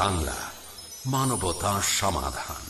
বাংলা মানবতা সমাধান।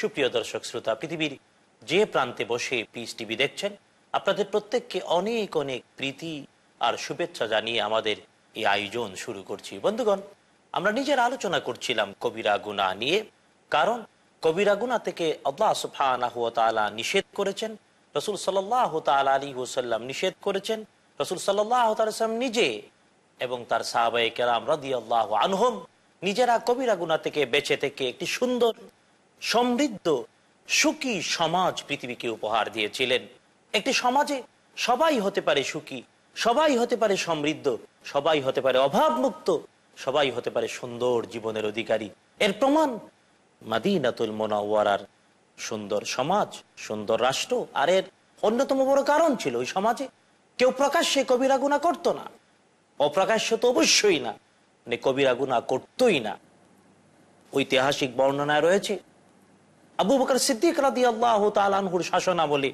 সুপ্রিয় দর্শক, শ্রোতা, পৃথিবীর যে প্রান্তে বসে পিস টিভি দেখছেন, আপনাদের প্রত্যেককে অনেক অনেক প্রীতি আর শুভেচ্ছা জানিয়ে আমাদের এই আয়োজন শুরু করছি। বন্ধুগণ, আমরা নিজের আলোচনা করছিলাম কবিরা গুনা নিয়ে, কারণ কবিরা গুনা থেকে আল্লাহ নিষেধ করেছেন, রসুল সাল্লাহ আলী হুসাল্লাম নিষেধ করেছেন, রসুল সাল্লাহ নিজে এবং তার সাহাবাই কেরাম রাদি আল্লাহ আনহম নিজেরা কবিরা গুনা থেকে বেঁচে থেকে একটি সুন্দর, সমৃদ্ধ, সুখী সমাজ পৃথিবীকে উপহার দিয়েছিলেন। একটি সমাজে সবাই হতে পারে সুখী, সবাই হতে পারে সমৃদ্ধ, সবাই হতে পারে অভাবমুক্ত, সবাই হতে পারে সুন্দর জীবনের অধিকারী। এর প্রমাণ মাদিনাতুল মোনাওয়ারার সুন্দর সমাজ, সুন্দর রাষ্ট্র, আর এর অন্যতম বড় কারণ ছিল, ওই সমাজে কেউ প্রকাশ্যে কবিরা গুণা করতো না। অপ্রকাশ্য তো অবশ্যই না। মানে কবিরা গুণা করতোই না। ঐতিহাসিক বর্ণনায় রয়েছে, আবু বকর সিদ্দিক রাদি আল্লাহ তালানহুর শাসনাবলী।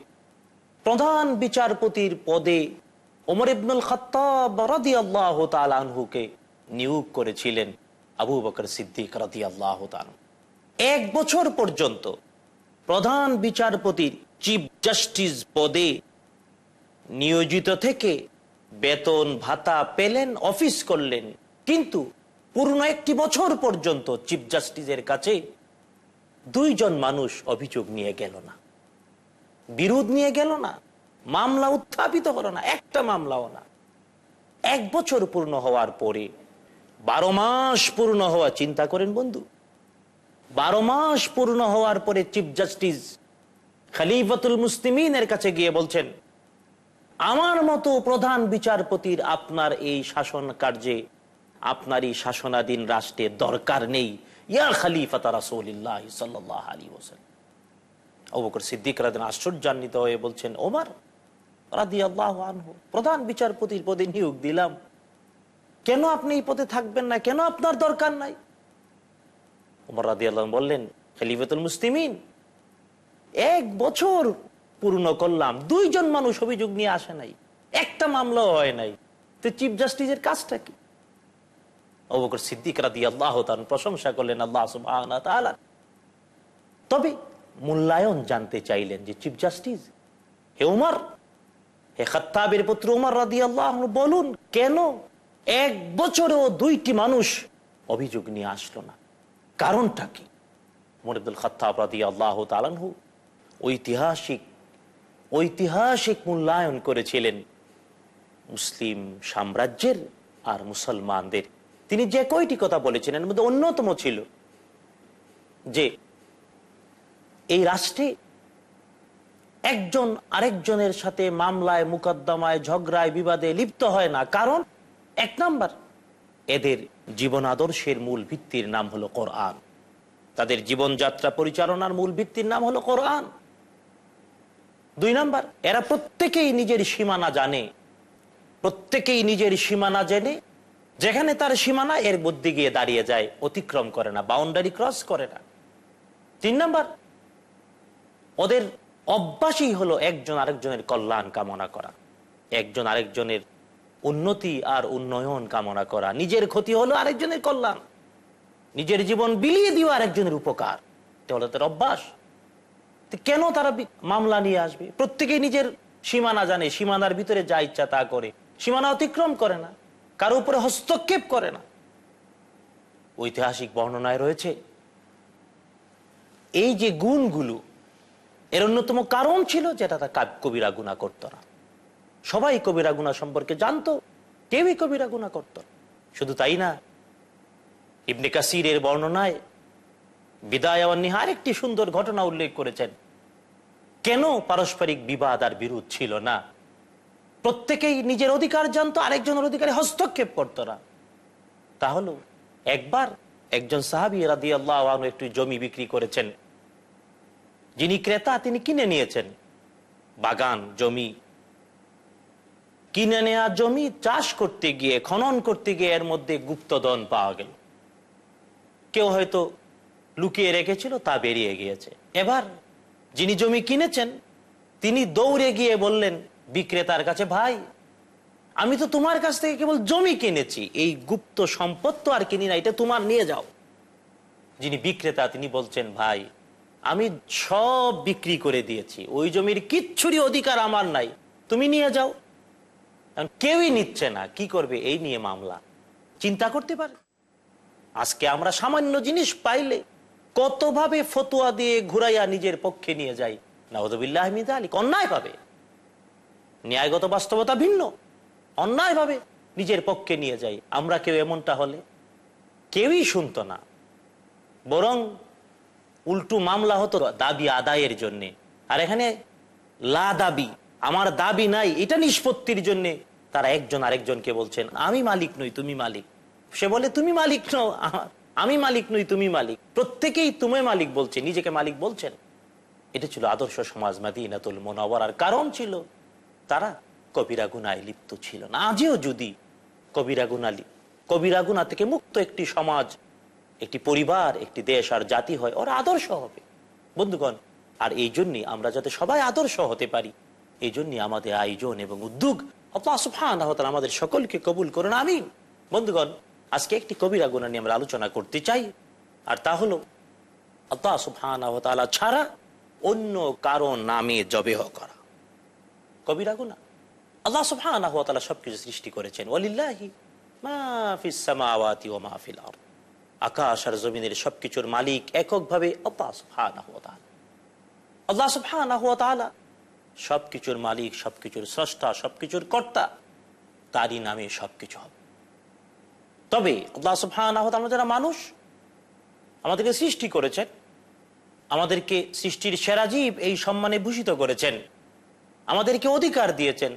প্রধান বিচারপতির পদে ওমর ইবনুল খত্তাব রাদি আল্লাহ তালানহুকে নিয়োগ করেছিলেন আবু বকর সিদ্দিক রাদি আল্লাহ এক বছর পর্যন্ত প্রধান বিচারপতির চিফ জাস্টিস পদে নিয়োজিত থেকে বেতন, ভাতা পেলেন, অফিস করলেন। কিন্তু পূর্ণ একটি বছর পর্যন্ত চিফ জাস্টিসের কাছে দুইজন মানুষ অভিযোগ নিয়ে গেল না। বিরোধ নিয়ে গেল না। মামলা উত্থাপিত হলো না। একটা মামলাও না। এক বছর পূর্ণ হওয়ার পরে বারো মাস পূর্ণ হওয়া চিন্তা করেন বন্ধু। বারো মাস পূর্ণ হওয়ার পরে চিফ জাস্টিস খালিফাতুল মুসলিমিনের কাছে গিয়ে বলছেন আমার মতো প্রধান বিচারপতির আপনার এই শাসন কার্যে আপনার এই শাসনাধীন রাষ্ট্রের দরকার নেই। ইয়া খালিফা রাসৌলিল্লাহ সাল্লাহ আলী হোসেন অবকর সিদ্দিক রাদিন আশ্চর্যান্বিত হয়ে বলছেন, ওমার প্রধান বিচারপতির পদে নিয়োগ দিলাম। কেন আপনি এই পদে থাকবেন না? কেন আপনার দরকার নাই? ওমর রাদি আল্লাহ বললেন, খালিফাতুল মুসলিমিন, এক বছর পূর্ণ করলাম। দুইজন মানুষ অভিযোগ নিয়ে আসে নাই। একটা মামলাও হয় নাই। তো চিফ জাস্টিসের কাজটা কি? অবকর সিদ্দিক রাদি আল্লাহ তার প্রশংসা করলেন আল্লাহ তবে মূল্যায়ন জানতে চাইলেন যে চিফ জাস্টিস হে উমার, হে খাত্তাবের পুত্র উমর রাদি আল্লাহ বলুন, কেন এক বছরেও দুইটি মানুষ অভিযোগ নিয়ে আসলো না? কারণটা কি? মরিদুল খাত্তাব রাদি আল্লাহ তালানহু ঐতিহাসিক ঐতিহাসিক মূল্যায়ন করেছিলেন মুসলিম সাম্রাজ্যের আর মুসলমানদের। তিনি যে কয়টি কথা বলেছিলেন মধ্যে অন্যতম ছিল যে, এই রাষ্ট্রে একজন আরেকজনের সাথে মামলায়, মুকদ্দমায়, ঝগড়ায়, বিবাদে লিপ্ত হয় না। কারণ, এক নাম্বার, এদের জীবন আদর্শের মূল ভিত্তির নাম হলো কোরআন। তাদের জীবনযাত্রা পরিচালনার মূল ভিত্তির নাম হলো কোরআন। দুই নাম্বার, এরা প্রত্যেকেই নিজের সীমানা জানে। প্রত্যেকেই নিজের সীমানা জেনে, যেখানে তার সীমানা এর মধ্যে গিয়ে দাঁড়িয়ে যায়, অতিক্রম করে না বাউন্ডারি ক্রস করে না। তিন নাম্বার, ওদের অভ্যাসই হলো একজন আরেকজনের কল্যাণ কামনা করা, একজন আরেকজনের উন্নতি আর উন্নয়ন কামনা করা। নিজের ক্ষতি হলো আরেকজনের কল্যাণ, নিজের জীবন বিলিয়ে দিও আরেকজনের উপকার। এটা হলো তার অভ্যাস। কেন তারা মামলা নিয়ে আসবে? প্রত্যেকেই নিজের সীমানা জানে, সীমানার ভিতরে যা ইচ্ছা তা করে। সীমানা অতিক্রম করে না, কারও উপরে হস্তক্ষেপ করে না। ঐতিহাসিক বর্ণনায় রয়েছে, এই যে গুণগুলো, এর অন্যতম কারণ ছিল যেটা তার কবিরা গুণা করত না। সবাই কবিরা গুণা সম্পর্কে জানতো, কেউই কবিরা গুণা করত। শুধু তাই না, ইবনে কাসিরের বর্ণনায় বিদায় নিহার একটি সুন্দর ঘটনা উল্লেখ করেছেন। কেন পারস্পরিক বিবাদ আর বিরোধ ছিল না? প্রত্যেকেই নিজের অধিকার জানতো, আরেকজনের অধিকারে হস্তক্ষেপ করতো না। তাহলে একবার একজন সাহাবি রাদি আল্লাহ একটু জমি বিক্রি করেছেন। যিনি ক্রেতা, তিনি কিনে নিয়েছেন। বাগান, জমি। কিনে নেয়া জমি চাষ করতে গিয়ে, খনন করতে গিয়ে এর মধ্যে গুপ্তধন পাওয়া গেল। কেউ হয়তো লুকিয়ে রেখেছিল, তা বেরিয়ে গিয়েছে। এবার যিনি জমি কিনেছেন, তিনি দৌড়ে গিয়ে বললেন, বিক্রেতার কাছে, ভাই, আমি তো তোমার কাছ থেকে কেবল জমি কিনেছি, এই গুপ্ত সম্পদ তো আর কিনি না, এটা তোমার, নিয়ে যাও। যিনি বিক্রেতা, তিনি বলছেন, ভাই, আমি সব বিক্রি করে দিয়েছি, ওই জমির কিচ্ছুরই অধিকার আমার নাই, তুমি নিয়ে যাও। কেউই নিচ্ছে না, কি করবে, এই নিয়ে মামলা। চিন্তা করতে পারে। আজকে আমরা সামান্য জিনিস পাইলে কতভাবে ফতুয়া দিয়ে ঘুরাইয়া নিজের পক্ষে নিয়ে যাই নাউদুবিল্লাহ আলী অন্যায় পাবে ন্যায়গত বাস্তবতা ভিন্ন। অন্যায়ভাবে নিজের পক্ষে নিয়ে যাই আমরা কেউ এমনটা হলে কেউই শুনতো না। বরং উল্টু মামলা হতো দাবি আদায়ের জন্য। আর এখানে লা দাবি, আমার দাবি নাই, এটা নিষ্পত্তির জন্য তারা একজন আরেকজনকে বলছেন, আমি মালিক নই, তুমি মালিক। সে বলে, তুমি মালিক নও আ- আমি মালিক নই, তুমি মালিক। প্রত্যেকেই তুমি মালিক বলছে, নিজেকে মালিক বলছেন। এটা ছিল আদর্শ সমাজ, মাদিনাতুল মোনাওয়ার কারণ ছিল। তারা কবিরা গুনায় লিপ্ত ছিল না। আজও যদি কবিরা গুনা কবিরা গুনা থেকে মুক্ত একটি সমাজ, একটি পরিবার, একটি দেশ আর জাতি হয়, ওরা আদর্শ হবে। বন্ধুগণ, আর এই জন্যই আমরা যাতে সবাই আদর্শ হতে পারি, এই জন্যই আমাদের আয়োজন এবং উদ্যোগ আল্লাহ আমাদের সকলকে কবুল করুন আমি বন্ধুগণ আজকে একটি কবিরা গুণা নিয়ে আমরা আলোচনা করতে চাই, আর তা হলো, আল্লাহ সুবহানাহু ছাড়া অন্য কারও নামে জবেহ করা। কবিরা গুণা আল্লাহ তাআলা সবকিছু সৃষ্টি করেছেন। ওয়ালিল্লাহি মা ফিস সামাওয়াতি ওয়া মা ফিল আরদ। আকাশ আর জমিনের সবকিছুর মালিক এককভাবে আল্লাহ তাআলা। আল্লাহ ওয়া তাআলা সবকিছুর মালিক, সবকিছুর স্রষ্টা, সবকিছুর কর্তা, তারই নামে সবকিছু হবে। তবে আল্লাহ ওয়া তাআলা যারা মানুষ, আমাদেরকে সৃষ্টি করেছেন, আমাদেরকে সৃষ্টির সেরা জীব এই সম্মানে ভূষিত করেছেন, আমাদেরকে অধিকার দিয়েছেন,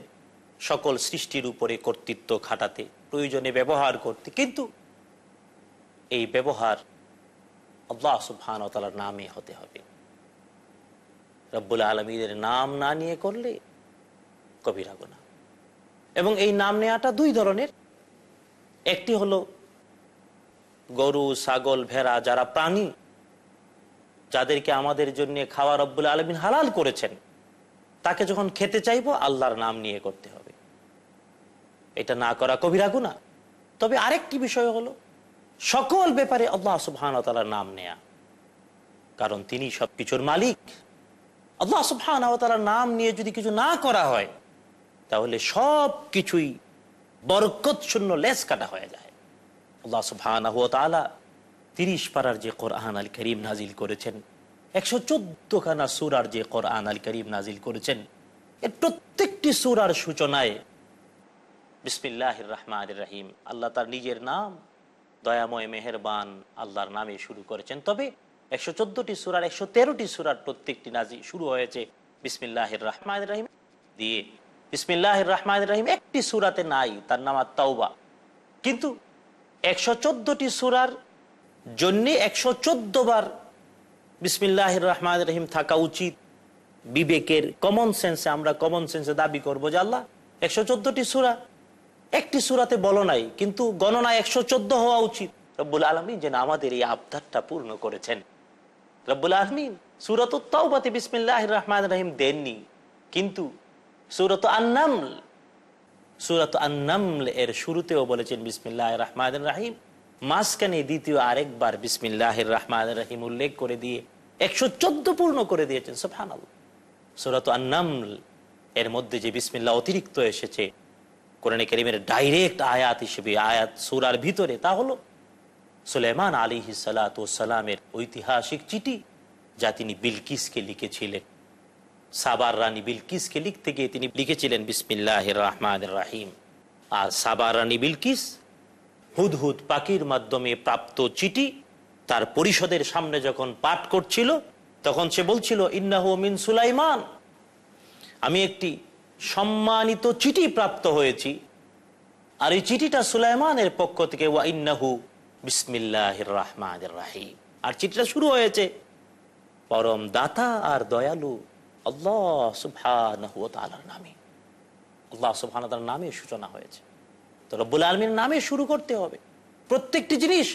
সকল সৃষ্টির উপরে কর্তৃত্ব খাটাতে, প্রয়োজনে ব্যবহার করতে। কিন্তু এই ব্যবহার আল্লাহ তালার নামে হতে হবে। রব্বুল আলমীদের নাম না নিয়ে করলে কবিরা গুণা এবং এই নাম নেওয়াটা দুই ধরনের। একটি হলো গরু, ছাগল, ভেড়া, যারা প্রাণী, যাদেরকে আমাদের জন্য খাওয়া রব্বুল আলমিন হালাল করেছেন, তাকে যখন খেতে চাইব, আল্লাহর নাম নিয়ে করতে হবে। এটা না করা কবিরা গুণা তবে আরেকটি বিষয় হলো, সকল ব্যাপারে আল্লাহ সুবহান তালার নাম নেয়া। কারণ তিনি সবকিছুর মালিক। আল্লাহ সুবহান তালার নাম নিয়ে যদি কিছু না করা হয়, তাহলে সব কিছুই বরকত শূন্য লেস কাটা হয়ে যায়। আল্লাহ তালা তিরিশ পাড়ার যে কোরআন আল করিম নাজিল করেছেন, একশো চোদ্দ খানা সুরার যে কোরআন আল করিম নাজিল করেছেন, এর প্রত্যেকটি সুরার সূচনায় বিসমিল্লাহ রহমান রাহিম, আল্লাহ তার নিজের নাম, দয়াময় মেহেরবান আল্লাহর নামে শুরু করেছেন। তবে একশো চোদ্দটি সুরার, একশো তেরোটি সুরার প্রত্যেকটি নাজি শুরু হয়েছে বিসমিল্লাহ রহমান রাহিম দিয়ে। বিসমিল্লাহ রহমান রাহিম একটি সুরাতে নাই, তার নাম তাওবা কিন্তু একশো চোদ্দটি সুরার জন্যে একশো চোদ্দ বার বিসমিল্লাহ রহমান রহিম থাকা উচিত। বিবেকের কমন সেন্সে আমরা কমন সেন্সে দাবি করব যে আল্লাহ, একশো চোদ্দটি সুরা, একটি সুরাতে বলো নাই, কিন্তু গণনা একশো চোদ্দ হওয়া উচিত। রব্বুল আলমিন যেন আমাদের এই আবদারটা পূর্ণ করেছেন। রব্বুল আলমিন সুরত তাওবাতে বিসমিল্লাহ রহমান রহিম দেননি, কিন্তু সুরত আন্নাম সুরত আন্নামল এর শুরুতেও বলেছেন বিসমিল্লাহ রহমান রাহিম। মাঝখানে দ্বিতীয় আরেকবার বিসমিল্লাহ রহমান রাহিম উল্লেখ করে দিয়ে একশো চোদ্দ পূর্ণ করে দিয়েছেন সোফান সুরত আন্নামল এর মধ্যে যে বিসমিল্লা অতিরিক্ত এসেছে, কোরআন করিমের ডাইরেক্ট আয়াত হিসেবে, আয়াত সুরার ভিতরে, তা হলো সুলেমান আলী সালামের ঐতিহাসিক চিঠি যা তিনি বিলকিসকে লিখেছিলেন। সাবার রানী বিলকিসকে লিখতে গিয়ে তিনি লিখেছিলেন বিসমিল্লাহ রহমান রাহিম। আর সাবার রানী বিলকিস হুদহুদ পাখির মাধ্যমে প্রাপ্ত চিঠি তার পরিষদের সামনে যখন পাঠ করছিল, তখন সে বলছিল, ইন্নাহ মিন সুলাইমান। আমি একটি সম্মানিত চিঠি প্রাপ্ত হয়েছি। আর এই চিঠিটা সুলাইমানের পক্ষ থেকে, ওয়া ইন্নাহু বিসমিল্লাহ রহমান রাহিম। আর চিঠিটা শুরু হয়েছে, পরম দাতা আর দয়ালু। আল্লাহ সুবহানার নামে। আল্লাহ সুবহান নামে সূচনা হয়েছে। তো রব্বুল আলমীর নামে শুরু করতে হবে। প্রত্যেকটি জিনিস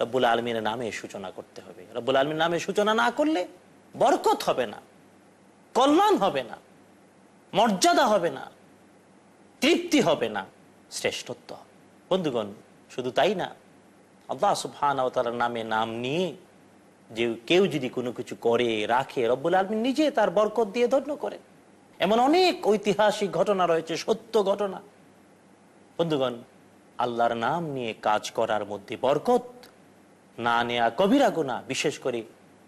রব্বুল আলমীর নামে সূচনা করতে হবে। রব্বুল আলমীর নামে সূচনা না করলে বরকত হবে না, কল্যাণ হবে না, মর্যাদা হবে না, তৃপ্তি হবে না, শ্রেষ্ঠত্ব। বন্ধুগণ, শুধু তাই না, আল্লাহ সুবহান তার নামে নাম নিয়ে যে কেউ যদি কোনো কিছু করে, রাখে, রব্বুল আলমী নিজে তার বরকত দিয়ে ধন্য করেন। এমন অনেক ঐতিহাসিক ঘটনা রয়েছে, সত্য ঘটনা। বন্ধুগণ, আল্লাহর নাম নিয়ে কাজ করার মধ্যে বরকত, না নেয়া কবিরা গোনা বিশেষ করে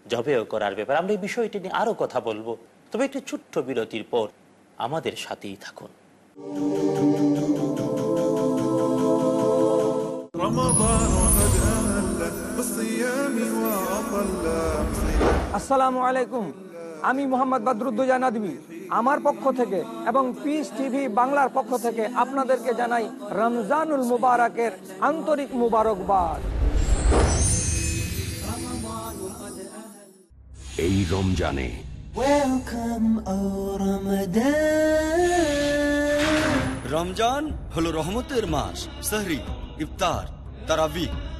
জবেও করার ব্যাপার। আমরা এই বিষয়টি নিয়ে আরও কথা বলব। তবে একটি ছোট্ট বিরতির পর আমাদের সাথেই থাকুন। রমাবা আসসালামু আলাইকুম। আমি মোহাম্মদ বদরুদ্দোজা নাদবি। আমার পক্ষ থেকে এবং পিস টিভি বাংলার পক্ষ থেকে আপনাদেরকে জানাই রমজানুল মুবারকের আন্তরিক মুবারকবাদ। এই রমজানে Welcome, O Ramadan. রমজান হলো রহমতের মাস সাহরি ইফতার তারাবি।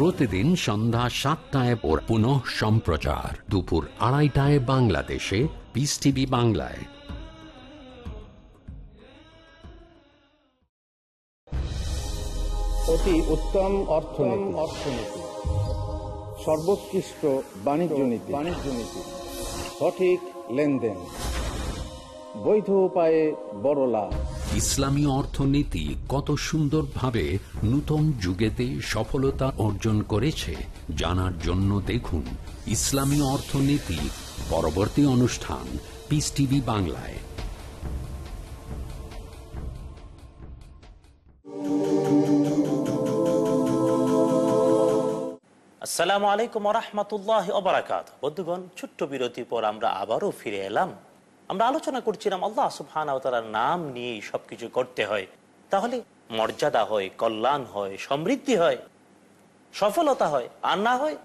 প্রতিদিন সন্ধ্যা সাতটায় ওর পুনঃ সম্প্রচার। দুপুর আড়াইটায় বাংলাদেশে পিস টিভি বাংলায়। অতি উত্তম অর্থনীতি। অর্থনীতি সর্বোৎকৃষ্ট বাণিজ্য নীতি বাণিজ্য নীতি। সঠিক লেনদেন। বৈধ উপায়ে বড় লাভ। ইসলামী অর্থনীতি কত সুন্দরভাবে নূতন যুগেতে সফলতা অর্জন করেছে জানার জন্য দেখুন ইসলামী অর্থনীতি পরবর্তী অনুষ্ঠান পিস টিভি বাংলায়। আসসালামু আলাইকুম রহমতুল্লাহ অবরাকাত বন্ধুগণ ছোট্ট বিরতির পর আমরা আবারও ফিরে এলাম। আমরা আলোচনা করছিলাম, আল্লাহ সুবহানাহু ওয়া তাআলার নাম নিয়েই সবকিছু করতে হয়। তাহলে মর্যাদা হয়, কল্যাণ হয়, সমৃদ্ধি হয়, সফলতা হয়, আর না হয়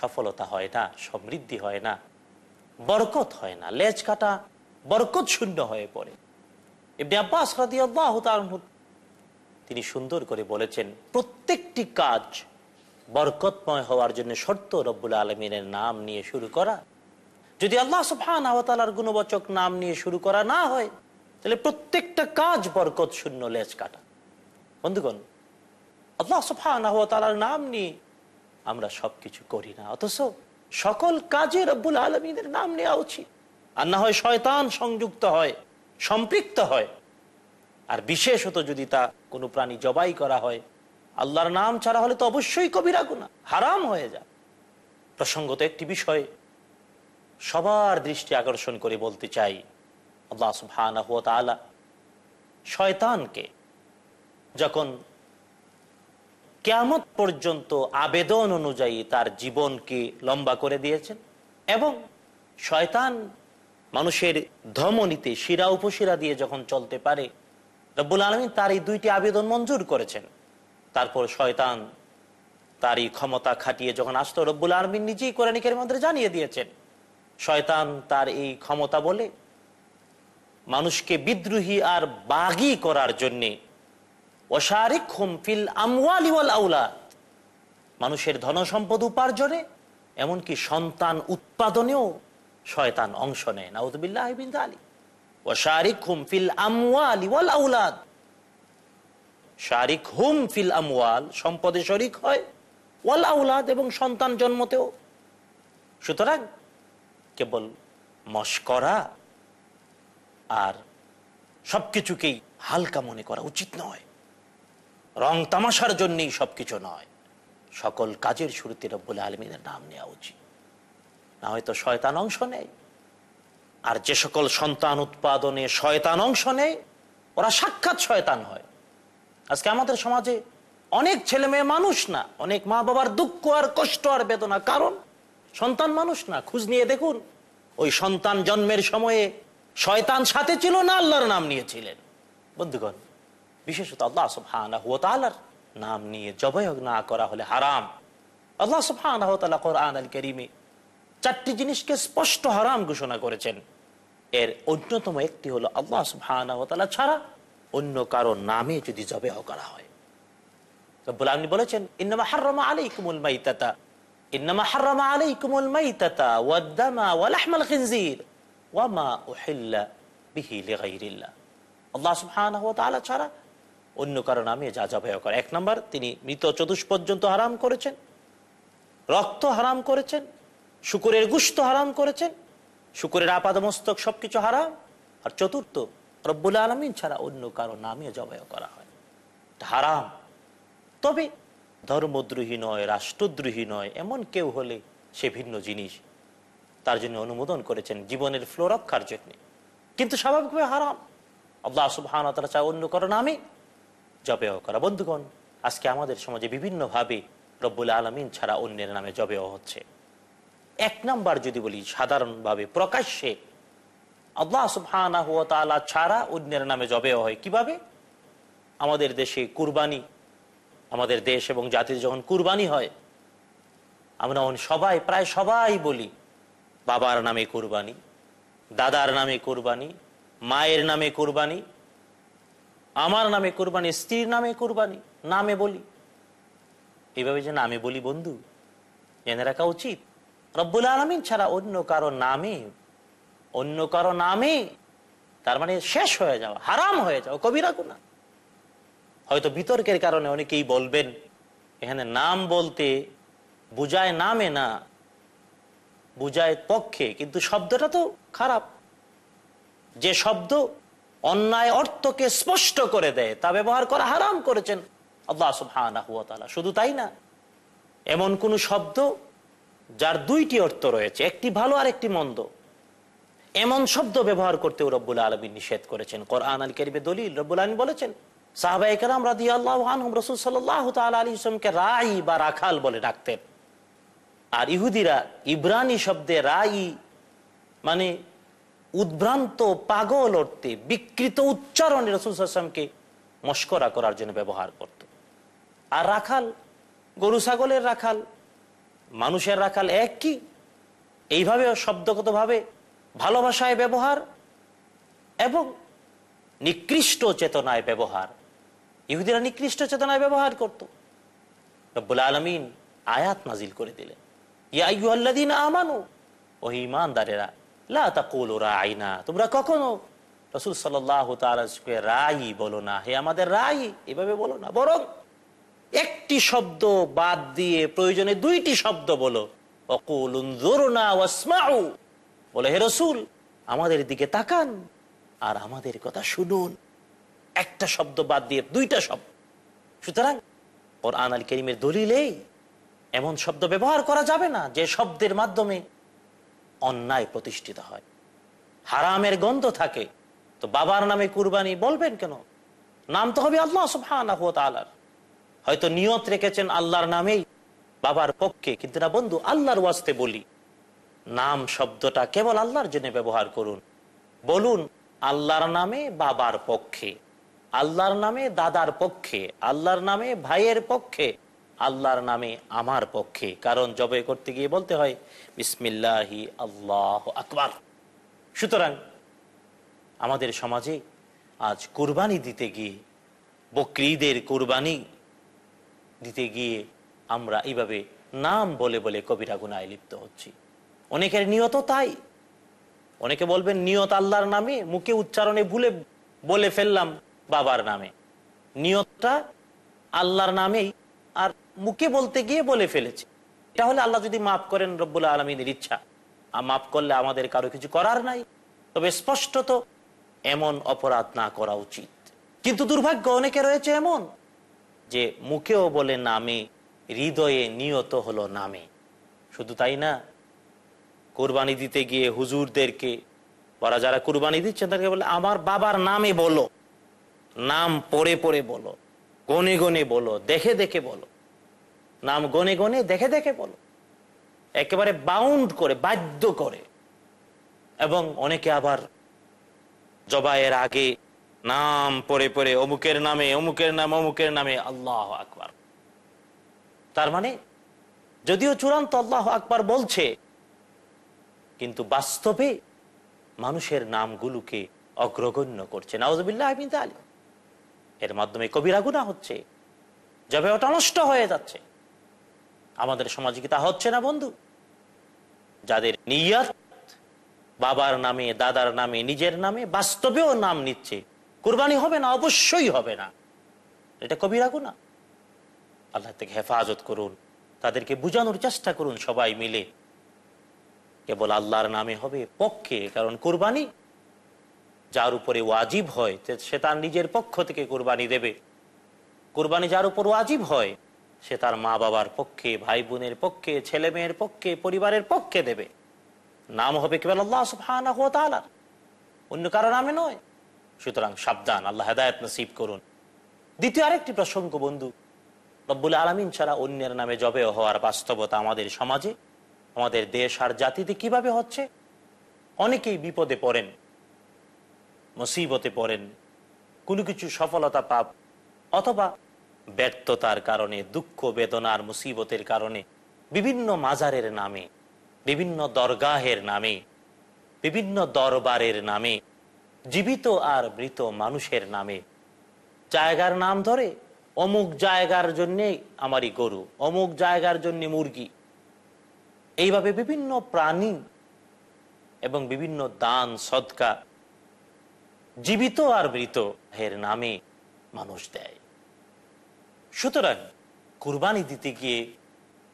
সফলতা হয় না, সমৃদ্ধি হয় না, বরকত হয় না, লেজ কাটা, বরকত শূন্য হয়ে পড়ে। ইবনে আব্বাস তিনি সুন্দর করে বলেছেন, প্রত্যেকটি কাজ বরকতময় হওয়ার জন্য শর্ত রব্বুল আলমিনের নাম নিয়ে শুরু করা যদি আল্লাহ সুফান আওতালার গুণবাচক নাম নিয়ে শুরু করা না হয়, তাহলে প্রত্যেকটা কাজ বরকত শূন্য লেজ কাটা। বন্ধুগণ, আল্লাহ সুফান আহতালার নাম নিয়ে আমরা সবকিছু করি না, অথচ সকল কাজে রব্বুল আলমীদের নাম নেওয়া উচিত। আর না হয় শয়তান সংযুক্ত হয়, সম্পৃক্ত হয়। আর বিশেষত যদি তা কোনো প্রাণী জবাই করা হয়, আল্লাহর নাম ছাড়া হলে তো অবশ্যই কবিরা গুণা হারাম হয়ে যায়। প্রসঙ্গত একটি বিষয় সবার দৃষ্টি আকর্ষণ করে বলতে চাই, আল্লাহ সুবহানাহু তাআলা শয়তানকে যখন কেয়ামত পর্যন্ত আবেদন অনুযায়ী তার জীবনকে লম্বা করে দিয়েছেন এবং শয়তান মানুষের ধমনীতে শিরা উপশিরা দিয়ে যখন চলতে পারে, রব্বুল আলমী তার এই দুইটি আবেদন মঞ্জুর করেছেন। তারপর শয়তান তারই ক্ষমতা খাটিয়ে যখন আসতো, রব্বুল আলমিন নিজেই কোরআনিকের মধ্যে জানিয়ে দিয়েছেন শয়তান তার এই ক্ষমতা বলে মানুষকে বিদ্রোহী আর বাগি করার জন্যে অশারিক হুম ফিল আমওয়ালি আউলাদ। মানুষের ধনসম্পদ উপার্জনে, এমনকি সন্তান উৎপাদনেও শয়তান অংশ নেয়। নাউদুবিল্লাহ বিন আলী ওশারিক হুম ফিল আমওয়ালি ওয়াল আউলাদ। শারিক হুম ফিল আমওয়াল, সম্পদে শরিক হয়, ওয়াল আউলাদ এবং সন্তান জন্মতেও। সুতরাং কেবল মস্করা আর সবকিছুকেই হালকা মনে করা উচিত নয়। রং তামাশার জন্যই সবকিছু নয়। সকল কাজের শুরুতে রব্বুল আলমিনের নাম নেওয়া উচিত। না হয়তো শয়তান অংশ নেয় আর যে সকল সন্তান উৎপাদনে শয়তান অংশ নেয় ওরা সাক্ষাৎ শয়তান হয়। আজকে আমাদের সমাজে অনেক ছেলে মেয়ে মানুষ না, অনেক মা বাবার দুঃখ আর কষ্ট আর বেদনা। কারণ সন্তান মানুষ না, খুঁজ নিয়ে দেখুন। ওই সন্তান জন্মের সময়ে শয়তান সাথে ছিল না, আল্লাহর নাম নিয়েছিলেন। বন্ধুগণ, বিশেষত আল্লাহ সুবহানাহু নাম নিয়ে জবাই না করা হলে হারাম। আল্লাহ কোরআন আল চারটি জিনিসকে স্পষ্ট হারাম ঘোষণা করেছেন। এর অন্যতম একটি হলো আল্লাহ সুবহানাহু ছাড়া অন্য কারও নামে যদি জবেহ করা হয়। বলেছেন, ইন্নামা হাররামা আলাইকুমুল মাইতাতা। অন্য যা জবেহ করে। এক নম্বর, তিনি মৃত চতুষ পর্যন্ত হারাম করেছেন, রক্ত হারাম করেছেন, শুকুরের গুস্ত হারাম করেছেন, শুকুরের আপাদমস্তক সবকিছু হারাম। আর চতুর্থ, রব্বুল আলমিন ছাড়া অন্য কারও নামে জবাই করা হয়। হারাম। তবে ধর্মদ্রোহী নয়, রাষ্ট্রদ্রোহী নয়, এমন কেউ হলে সে ভিন্ন জিনিস। তার জন্য অনুমোদন করেছেন জীবনের ফ্লো রক্ষার জন্য। কিন্তু স্বাভাবিকভাবে হারাম। আল্লাহ সুবহান চা অন্য করো নামে জবেহ করা। বন্ধুগণ, আজকে আমাদের সমাজে বিভিন্নভাবে রব্বুল আলমিন ছাড়া অন্যের নামে জবেহ হচ্ছে। এক নাম্বার যদি বলি, সাধারণভাবে, প্রকাশ্যে আল্লাহ সুবহানাহু ওয়া তাআলা ছাড়া অন্যের নামে জবে হয় কীভাবে? আমাদের দেশে কুরবানি আমাদের দেশ এবং জাতির যখন কুরবানি হয়, আমরা সবাই, প্রায় সবাই বলি, বাবার নামে কুরবানি, দাদার নামে কুরবানি, মায়ের নামে কুরবানি, আমার নামে কুরবানি, স্ত্রীর নামে কুরবানি, নামে বলি। এইভাবে যে নামে বলি, বন্ধু, জেনে রাখা উচিত। রব্বুল আলমিন ছাড়া অন্য কারও নামে, অন্য কারও নামে তার মানে শেষ হয়ে যাওয়া, হারাম হয়ে যাওয়া, কবিরা গুণা হয়তো বিতর্কের কারণে অনেকেই বলবেন, এখানে নাম বলতে বুঝায় নামে না, বুঝায় পক্ষে, কিন্তু শব্দটা তো খারাপ। যে শব্দ অন্যায় অর্থকে স্পষ্ট করে দেয়, তা ব্যবহার করা হারাম করেছেন আল্লাহ শুধু তাই না, এমন কোন শব্দ যার দুইটি অর্থ রয়েছে, একটি ভালো আর একটি মন্দ। এমন শব্দ ব্যবহার করতে রব্বুল আলমী নিষেধ করেছেন। কোরআন আল করিবে দলিল, রব্বুল আলমী বলেছেন রাই বা রাখাল বলে ডাকতেন। আর ইহুদিরা ইব্রানি শব্দে রাই মানে উদ্ভ্রান্ত পাগল অর্থে বিকৃত উচ্চারণে রসুল সাল্লামকে মস্করা করার জন্য ব্যবহার করত। আর রাখাল, গরু ছাগলের রাখাল, মানুষের রাখাল এক কি এইভাবে শব্দগতভাবে ভালোবাসায় ব্যবহার এবং নিকৃষ্ট চেতনায় ব্যবহার। ইহুদিরা নিকৃষ্ট চেতনায় ব্যবহার করত। রব্বুল আলমিন আয়াত নাজিল করে দিলেন। ইয়াদিন আমানু, ও ইমানদারেরা আইনা তোমরা কখনো রসুল সাল্লাহ রাই বলো না, হে আমাদের রাই, এভাবে বলো না, বরং একটি শব্দ বাদ দিয়ে প্রয়োজনে দুইটি শব্দ বলো। বলে হে রসুল, আমাদের দিকে তাকান আর আমাদের কথা শুনুন। একটা শব্দ বাদ দিয়ে দুইটা শব্দ। সুতরাং ওর আনাল করিমের দলিলেই এমন শব্দ ব্যবহার করা যাবে না যে শব্দের মাধ্যমে অন্যায় প্রতিষ্ঠিত হয়। হারামের গন্ধ থাকে। তো বাবার নামে কুরবানি বলবেন কেন? নাম তো হবে আল্লাহ তাআলার। হয়তো নিয়ত রেখেছেন আল্লাহর নামেই বাবার পক্ষে, কিন্তু না বন্ধু, আল্লাহর ওয়াস্তে বলি। নাম শব্দটা কেবল আল্লাহর জন্য ব্যবহার করুন। বলুন, আল্লাহর নামে বাবার পক্ষে। আল্লাহর নামে দাদার পক্ষে, আল্লাহর নামে ভাইয়ের পক্ষে, আল্লাহর নামে আমার পক্ষে। কারণ জবে করতে গিয়ে বলতে হয়, বিসমিল্লাহি আল্লাহ আকবার। সুতরাং আমাদের সমাজে আজ কুরবানি দিতে গিয়ে, বকরিদের কুরবানি দিতে গিয়ে আমরা এইভাবে নাম বলে বলে কবিরা গুনায় লিপ্ত হচ্ছি। অনেকের নিয়ত তাই। অনেকে বলবেন, নিয়ত আল্লাহর নামে, মুখে উচ্চারণে ভুলে বলে ফেললাম। বাবার নামে। নিয়তটা আল্লাহর নামেই, আর মুখে বলতে গিয়ে বলে ফেলেছে। এটা হলে আল্লাহ যদি মাফ করেন রব্বুল আলমিনের ইচ্ছা। আর মাফ করলে আমাদের কারও কিছু করার নাই। তবে স্পষ্টত এমন অপরাধ না করা উচিত। কিন্তু দুর্ভাগ্য, অনেকে রয়েছে এমন, যে মুখেও বলে নামে, হৃদয়ে নিয়ত হলো নামে। শুধু তাই না, কোরবানি দিতে গিয়ে হুজুরদেরকে, ওরা যারা কুরবানি দিচ্ছেন, তাদেরকে বলে, আমার বাবার নামে বলো। নাম পড়ে পড়ে বলো, গনে গনে বলো, দেখে দেখে বলো। নাম গনে গনে, দেখে দেখে বলো। একেবারে বাউন্ড করে, বাধ্য করে। এবং অনেকে আবার জবাইয়ের আগে নাম পড়ে পড়ে, অমুকের নামে, অমুকের নাম, অমুকের নামে, আল্লাহ আকবার। তার মানে যদিও চূড়ান্ত আল্লাহ আকবার বলছে, কিন্তু বাস্তবে মানুষের নামগুলোকে অগ্রগণ্য করছে। নাওজবিল্লাহ আলী এর মাধ্যমে কবিরা গুণা হচ্ছে। যাবে ওটা নষ্ট হয়ে যাচ্ছে। আমাদের সমাজে কি তা হচ্ছে না, বন্ধু? যাদের নিয়াত বাবার নামে, দাদার নামে, নিজের নামে বাস্তবেও নাম নিচ্ছে, কোরবানি হবে না, অবশ্যই হবে না। এটা কবিরা গুণা আল্লাহ থেকে হেফাজত করুন, তাদেরকে বুঝানোর চেষ্টা করুন সবাই মিলে। কেবল আল্লাহর নামে হবে পক্ষে, কারণ কোরবানি যার উপরে ওয়াজিব হয় সে তার নিজের পক্ষ থেকে কোরবানি দেবে। কোরবানি যার উপর ওয়াজিব হয়, সে তার মা বাবার পক্ষে ভাই বোনের পক্ষে ছেলে মেয়ের পক্ষে, পরিবারের পক্ষে দেবে। নাম হবে কেবল আল্লাহ সুবহানাহু ওয়া তাআলার অন্য কারও নামে নয়। সুতরাং সাবধান, আল্লাহ হেদায়ত নসিব করুন। দ্বিতীয় আরেকটি প্রসঙ্গ, বন্ধু। রব্বুল আলমিন ছাড়া অন্যের নামে জবে হওয়ার বাস্তবতা আমাদের সমাজে, আমাদের দেশ আর জাতিতে কীভাবে হচ্ছে? অনেকেই বিপদে পড়েন। মুসিবতে পড়েন, কোনো কিছু সফলতা পাপ, অথবা ব্যর্থতার কারণে, দুঃখ, বেদনার মুসিবতের কারণে, বিভিন্ন মাজারের নামে, বিভিন্ন দরগাহের নামে, বিভিন্ন দরবারের নামে, জীবিত আর মৃত মানুষের নামে। জায়গার নাম ধরে, অমুক জায়গার জন্যে আমারই গরু, অমুক জায়গার জন্যে মুরগি। এইভাবে বিভিন্ন প্রাণী এবং বিভিন্ন দান সদকা জীবিত আর মৃত এর নামে মানুষ দেয়। সুতরাং কুরবানি দিতে গিয়ে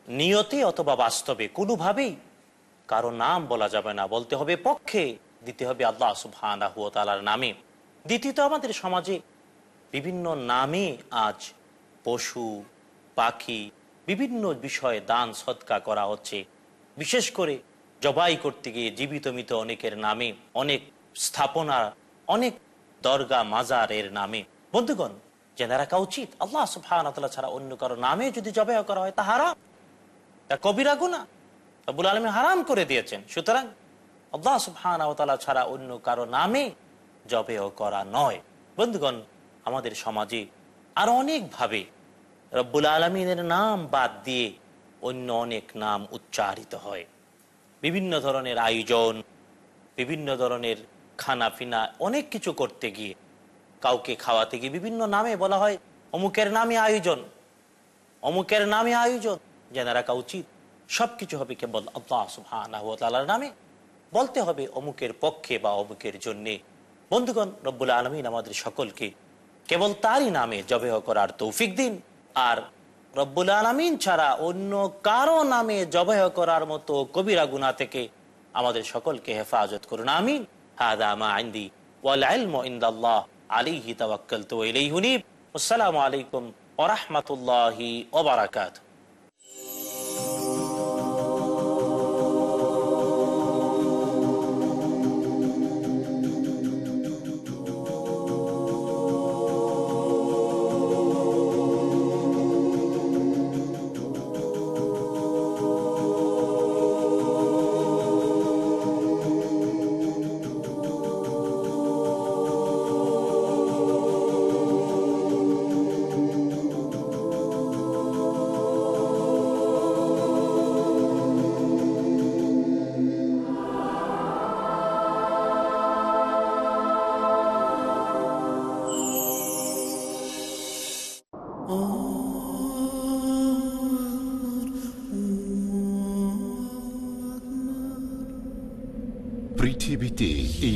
নিয়তে অথবা বাস্তবে কোনোভাবেই কারও নাম বলা যাবে না। বলতে হবে পক্ষে, দিতে হবে আল্লাহ সুবহানার নামে। দ্বিতীয়ত আমাদের সমাজে বিভিন্ন নামে আজ পশু, পাখি বিভিন্ন বিষয়ে দান, সৎকা করা হচ্ছে। বিশেষ করে জবাই করতে গিয়ে জীবিত মৃত অনেকের নামে অনেক স্থাপনা অনেক দরগা মাজারের নামে। বন্ধুগণ, জেনে রাখা উচিত, আল্লাহ সুফান ছাড়া অন্য কারও নামে যদি জবাই করা হয় তা হারাম। তা কবিরা গুণা রবুল আলমী হারাম করে দিয়েছেন। সুতরাং আল্লাহ সুফান ছাড়া অন্য কারও নামে জবেও করা নয়। বন্ধুগণ, আমাদের সমাজে আর অনেকভাবে রব্বুল আলমিনের নাম বাদ দিয়ে অন্য অনেক নাম উচ্চারিত হয়। বিভিন্ন ধরনের আয়োজন, বিভিন্ন ধরনের খানা পিনা অনেক কিছু করতে গিয়ে, কাউকে খাওয়াতে গিয়ে বিভিন্ন নামে বলা হয়, অমুকের নামে আয়োজন, অমুকের নামে আয়োজন জেনে রাখা উচিত। সবকিছু হবে কেবল আল্লাহ নামে। বলতে হবে অমুকের পক্ষে বা অমুকের জন্যে। বন্ধুগণ, রব্বুল আলমিন আমাদের সকলকে কেবল তারই নামে জবেহ করার তৌফিক দিন। আর রব্বুল আলমিন ছাড়া অন্য কারও নামে জবেহ করার মতো কবিরা গুনা থেকে আমাদের সকলকে হেফাজত করুন, আমিন। হাদামা আইন্দি ওয়াল ইলমু ইনদাল্লাহ আলাইহি তাওয়াক্কালতু ওয়া ইলাইহি উনীব আসসালামু আলাইকুম ওয়া রাহমাতুল্লাহি ওয়া এই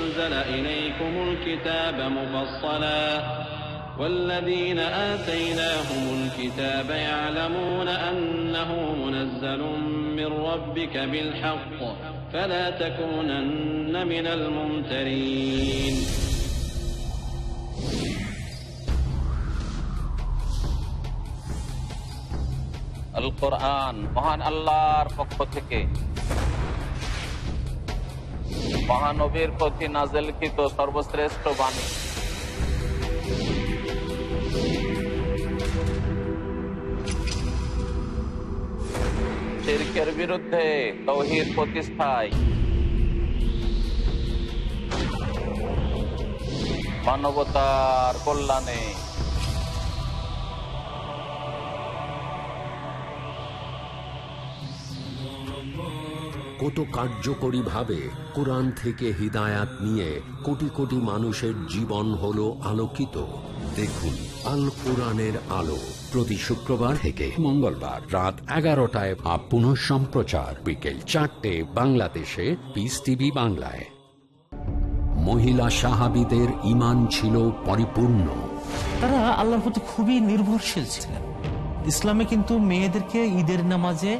إليكم الكتاب مفصلا والذين آتيناهم الكتاب يعلمون أنه منزل من ربك بالحق فلا تكونن من الممترين আল কোরআন মহান আল্লাহর পক্ষ থেকে মহানবীর প্রতি নাজেলকৃত সর্বশ্রেষ্ঠ বাণী। প্রতিষ্ঠায় মানবতার কল্যাণে কত কার্যকরী ভাবে কোরআন থেকে হিদায়াত নিয়ে কোটি কোটি মানুষের জীবন হলো আলোকিত। দেখুন, আল কোরআনের আলো প্রতি শুক্রবার থেকে মঙ্গলবার রাত এগারোটায় বা পুনঃ সম্প্রচার, বিকেল চারটে বাংলাদেশে পিস টিভি বাংলায়। মহিলা সাহাবিদের ইমান ছিল পরিপূর্ণ। তারা আল্লাহর প্রতি খুবই নির্ভরশীল ছিলেন। ইসলামে কিন্তু মেয়েদেরকে ঈদের নামাজে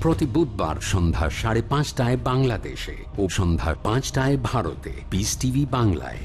প্রতি বুধবার সন্ধ্যা সাড়ে পাঁচটায় বাংলাদেশে ও সন্ধ্যা পাঁচটায় ভারতে পিস টিভি বাংলায়।